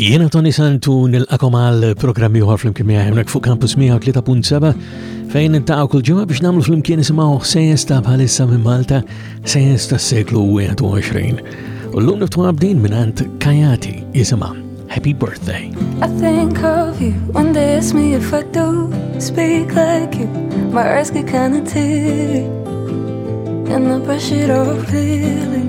Jiena Tony Santu nilqakom għal programm ieħor flimkien miegħi hemmhekk fuq Campus 103.7 fejn intaqgħu kull ġimgħa biex nagħmlu flimkien isimgħu sejjes ta' bħalissa minn Malta sejjes tas-seklu 21. U llum niftu għabdin mingħand Kajati jisimha Happy Birthday. I think of you when they ask me if I do speak like you. My eyes get kinda teary and I brush it off clearly.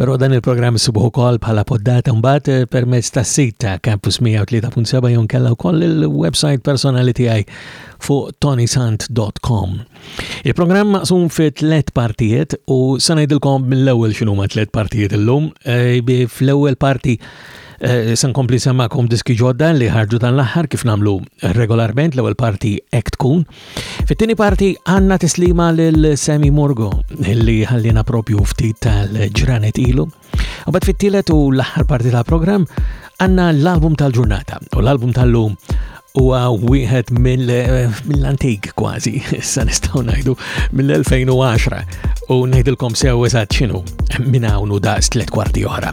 Però dan il-programm sibuh ukoll bħala poddata mbagħad eh, permezz tas-sit ta' Campus 103.7 jew nkella wkoll il-website personali tiegħi fuq tonisant.com. Il-programm maqsum fi tliet partijiet u se ngħidilkom mill-ewwel x'inhuma tliet partijiet illum. Eh, fl-ewwel parti eh, se nkompli semmakom diski ġodda li ħarġu dan l-aħħar kif nagħmlu regolarment l-ewwel parti hekk tkun. Fit-tieni parti għandna tislima lil Sammy Morgo li ħallina propju ftit tal-ġranet ilu. U bad fit-tielet u l-aħħar parti tal-programm għandna l-album tal-ġurnata u l-album tal-lum huwa wieħed mill-antik kważi, issa nistgħu ngħidu mill-2010 u ngħidilkom sew eżatt x'inhu minn hawn u daqs tliet kwarti oħra.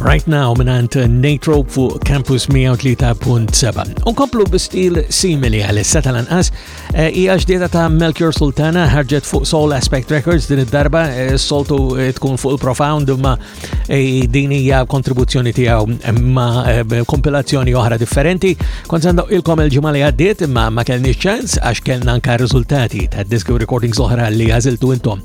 Right Now minant Natrope fuq Campus 103.7. Unkomplu bistil simili għal-issa tal-anqas, eh, hija ġdieda ta' Melchior Sultana ħarġet fuq Soul Aspect Records din id-darba, eh, soltu eh, tkun fuq il-profound ma din hija kontribuzzjoni tiegħu ma' kompilazzjoni oħra differenti. Kont sandu ilkom il-ġimgħa li għaddiet imma ma kellniex ċans għax kellna anka riżultati ta' disco recordings oħra li għażiltu intom.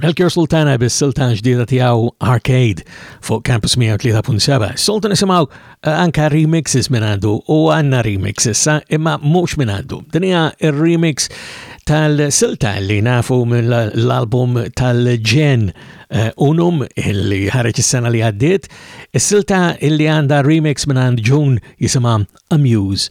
Melchior Sultana bis-silta ġdida tiegħu Arcade fuq Campus 103.7. Soltu nisimgħu eh, anka remixes minn għandu u għandna remix issa imma mhux minn għandu. Din hija remix tal-silta li nafu mill-album tal-ġen eh, Unum li ħareġ is-sena li għaddiet, is-silta li għandha remix minn għand June jisimha Amuse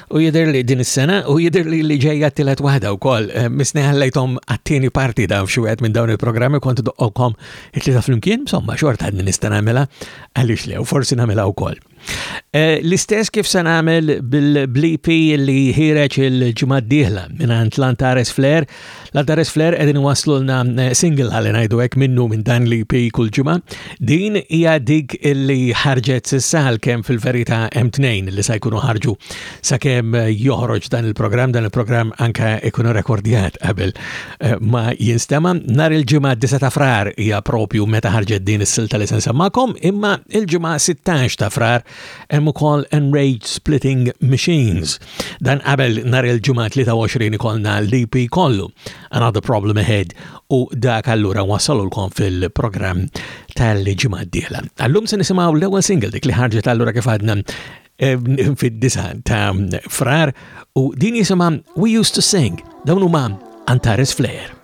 U jider li din is-sena u jider li li ġejja t-tielet waħda wkoll. Eh, Misni ħallejthom għat-tieni parti ta' xi wieħed minn dawn il-programmi kont doqqolkom it-tlieta flimkien, insomma xorta għadni nista' nagħmilha għaliex le u forsi nagħmilha wkoll. Eh, l-istess kif se nagħmel bil-blipi li ħireġ il-ġimgħa d-dieħla minn Antares Flair L-Antares Flair qegħdin iwasslulna eh, single għalli ngħidu hekk minnu minn dan li pi kull ġimgħa. Din hija dik li ħarġet s'issa għalkemm fil-verità hemm tnejn li se jkunu ħarġu sakemm eh, joħroġ dan il-programm, dan il-programm anke ikunu rekordjat qabel eh, ma jinstema. Nar il-ġimgħa 9 ta' frar hija propju meta ħarġet din is-silta li se nsemmakom, imma il-ġimgħa 16 ta' frar hemm ukoll Enraged Splitting Machines Dan qabel nhar il-Ġimgħa 23 ikollna l-EP kollu Another Problem Ahead u dak allura wassalulkom fil-programm tal-ġimgħa d-dieħla. Allum se nisimgħu l-ewwel single dik li ħarġet allura kif għadna fid-disa ta' frar u din jisimha We Used to Sing dawn huma Antares Flair.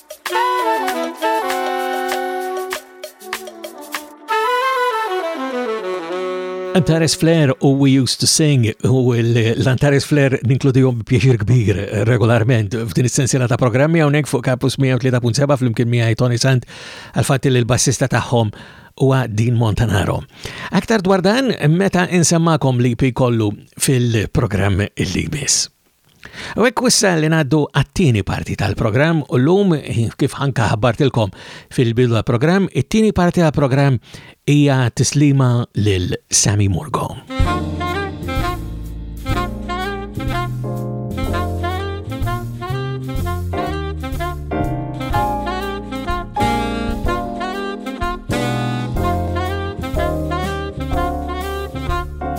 Antares Flair u We Used to Sing u l-Antares Flair ninkludijom b'pjaċir kbir regolarment f'din is-sensiela ta' programmi hawnhekk fuq Campus 103.7 flimkien miegħi Tony Sant għal fatt li l-bassista tagħhom huwa Dean Montanaro. Aktar dwar dan meta insemmakom li kollu fil-programm il-libis. U hekk wissa li ngħaddu għat-tieni parti tal-programm u llum kif ħanka ħabbartilkom fil-bidu tal-programm, it-tieni parti tal-programm hija tislima lil Sammy Murgo.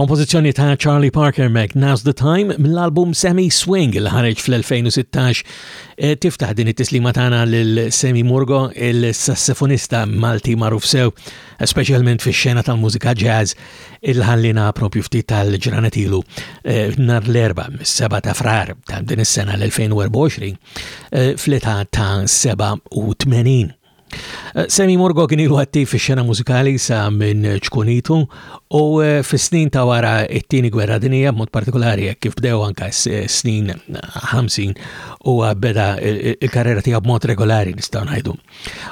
Kompożizzjoni ta' Charlie Parker Mac Now's the Time mill-album Semi Swing li ħareġ fl-2016 e, tiftaħ din it-tislima tagħna lil Semi Murgo, il-sassofonista Malti magħruf sew speċjalment fix-xena tal-mużika jazz il ħallina propju ftit tal-ġranet ilu eh, nar l-erba mis-7 ta' frar ta' din is-sena l-2024 eh, fl-età ta' 87. Eh, Semi Morgo kien ilu għatti fi xena mużikali sa minn ċkunitu u eh, fi snin ta' wara it-tieni gwerra dinija b'mod partikolari eh, kif bdew anka snin 50 u beda il-karriera tiegħu b'mod regolari nistgħu ngħidu.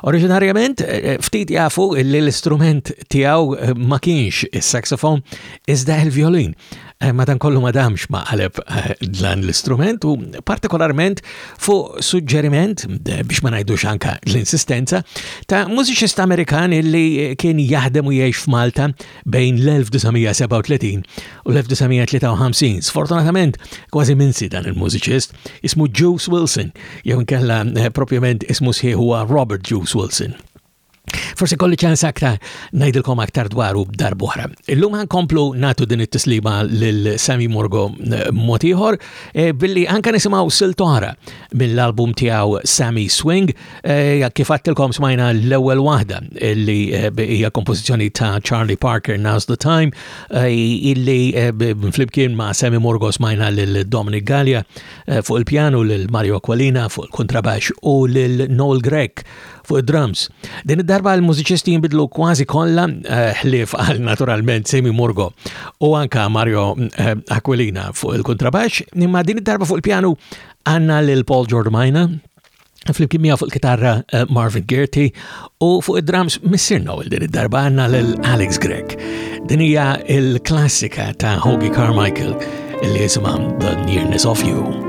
Oriġinarjament, eh, ftit jafu li l-istrument tiegħu eh, ma kienx is-saxofon, iżda il-violin. Eh, madan kollu ma damx ma qaleb dan l-istrument u partikolarment fuq suġġeriment biex ma ngħidux anka l-insistenza ta' mużiċist Amerikan li kien jaħdem u jgħix f'Malta bejn l-1937 u l-1953. Sfortunatament, kważi minsi dan il-mużiċist, ismu Juice Wilson, jew inkella eh, propjament ismu sħiħ huwa Robert Juice Wilson. Forse kolli ċans aktar najdilkom aktar dwaru darbohra. Illum għan komplu natu din it-tislima l-Sami Morgo eh, motiħor eh, billi għan kan nisimaw siltora mill-album tijaw Sami Swing Eh, kif għattilkom smajna l-ewwel waħda li eh, hija kompożizzjoni ta' Charlie Parker Now's the Time eh, illi flimkien ma' Sammy Morgo smajna lil Dominic Gallia fuq il-pjanu lil Mario Aquilina fuq il-kontrabax u lil Noel Grek fuq id-drums. Din id-darba l-mużiċisti jinbidlu kważi kollha ħlief għal naturalment Sammy Morgo u anka Mario Aquilina fuq il-kontrabax, imma din id-darba fuq il-pjanu għanna lil Paul Giordamina flimkien miegħu fuq il-kitarra eh, Marvin Gerti u fuq id-drums Missir Noel din id-darba għandna lil Alex Grek. Din hija l-klassika ta' Hoagie Carmichael li jisimha The Nearness of You.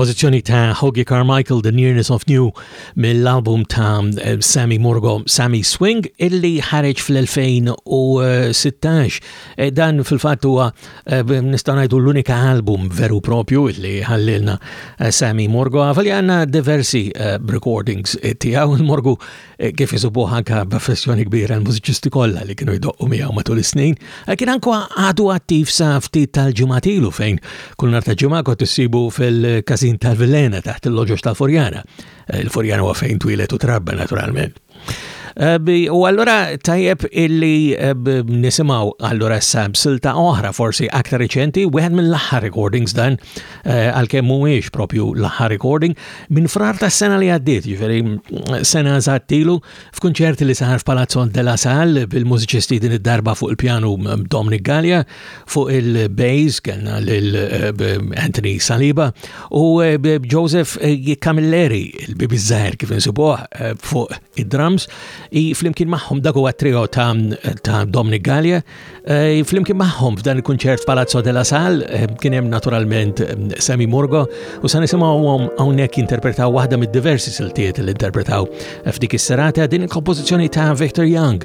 kompożizzjoni ta' Hoagie Carmichael The Nearness of New mill-album ta' eh, Sammy Murgo Sammy Swing illi ħareġ fl-2016. Eh, dan fil-fatt huwa Eh, nista' ngħidu l-unika album veru propju li ħallilna eh, Sammy Morgo għafa li għandna diversi eh, recordings tiegħu il-Morgu kif jisubu ħanka b'affessjoni kbira l-mużiċisti kollha li kienu jdoqqu miegħu matul is-snin. Kien anku għadu attiv sa ftit tal-ġimatilu fejn kull nar ta' ġimgħa kont issibu fil-każin tal-Vilena taħt il-loġoġ tal-Furjana. Il-Furjana huwa fejn twilet u trabba naturalment. Eh, u allura tajjeb illi eh, nisimaw allura silta oħra forsi aktar reċenti, wieħed mill-aħħar recordings dan eh, għalkemm mhuwiex propju l-aħħar recording minn frar ta' sena li għaddiet, ġifieri mm, sena żattilu f'kunċerti li sar f'Palazzo della Sal bil-mużiċisti din id-darba fuq il-pjanu mm, Dominic Gallia, Fuq il-bass kellna lil eh, Anthony Saliba u eh, Joseph eh, Camilleri, il-bibi żgħir kif insibuh fuq id-drums, flimkien magħhom dak huwa trio ta', ta Dominic Gallia, flimkien magħhom f'dan il-kunċert f'Palazzo della Sal kien hemm naturalment Sami Murgo u sa nisimgħuhom hawnhekk jinterpretaw waħda mid-diversi siltiet li interpretaw f'dik is-serata din il-kompożizzjoni ta' Victor Young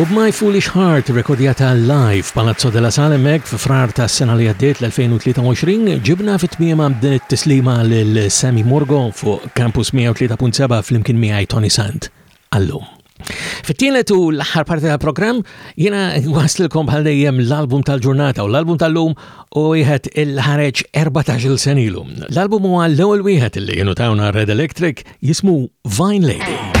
U b'My Foolish Heart rekodjata live Palazzo della Sale Meg f'frar ta' sena li għaddiet l-2023 ġibna fit-tmiema din it-tislima lil Sammy Morgo fuq Campus 103.7 flimkien miegħi Tony Sant. għallum. Fit-tielet u l-aħħar parti tal-programm jiena waslilkom bħal dejjem l-album tal-ġurnata u l-album tal-lum u wieħed il-ħareġ 14-il senilu. L-album huwa l-ewwel wieħed li jienu tawna Red Electric jismu Vine Lady.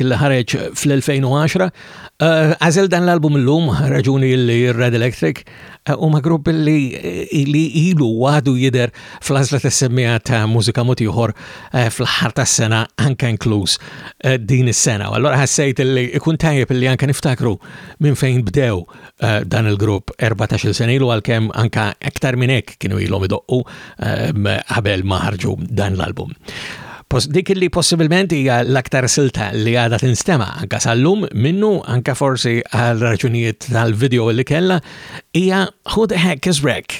illi ħareġ fl-2010. Eh, għazel dan l-album l-lum, raġuni li Red Electric, eh, u ma grupp li eh, li ilu għadu jider fl-azla t-semmija ta' mużika motiħor fl-ħar ta' sena anka inkluż din is-sena. Allora ħassejt li ikun tajjeb li anka niftakru minn fejn bdew Eh, dan il-grupp 14 sena ilu għalkemm anka aktar minn hekk kienu ilhom idoqqu eh, qabel ma ħarġu dan l-album. Dik li possibilment hija l-aktar silta li għadha tinstema anka sal-lum minnu anka forsi għal raġunijiet tal-video li kella hija Who the Heck is Wreck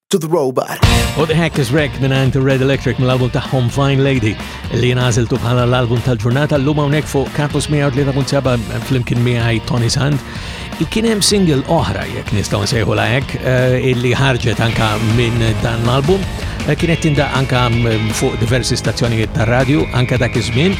to the robot. U The Hack is Wreck minn għand Red Electric mill-album tagħhom Fine Lady li jinażiltu bħala l-album tal-ġurnata l-lum hawnhekk fuq Campus 103.7 flimkien miegħi Tony Sand. Kien hemm single oħra jekk nistgħu nsejħu la hekk eh, illi ħarġet anka minn dan l-album eh, kienet tinda anka mm, fuq diversi stazzjonijiet tar-radju anka dak iż-żmien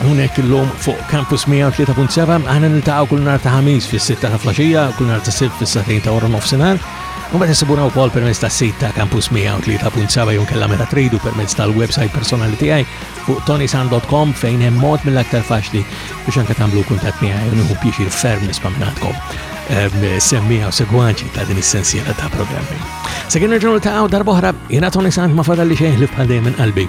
Hawnhekk illum fuq Campus 103.7 aħna niltaqgħu kull nhar ta' ħamis fis-sitta ta' flaxija, kull nhar ta' sibt fis-satin ta' wara nofsinhar. U meta sibuna wkoll permezz tas-sit ta' Campus 103.7 jew kellha meta tridu permezz tal-website personali tiegħi fuq tonisan.com fejn hemm mod mill-aktar faċli biex anke tagħmlu kuntatt miegħi u nieħu pjaċir ferm nisma' minn għandkom ehm, semmija u segwaċi ta' din is-sensiela ta' programmi. Se kien nerġgħu ta' darba oħra, jiena Tony Sant ma fadalli xejn li bħal dejjem qalbi.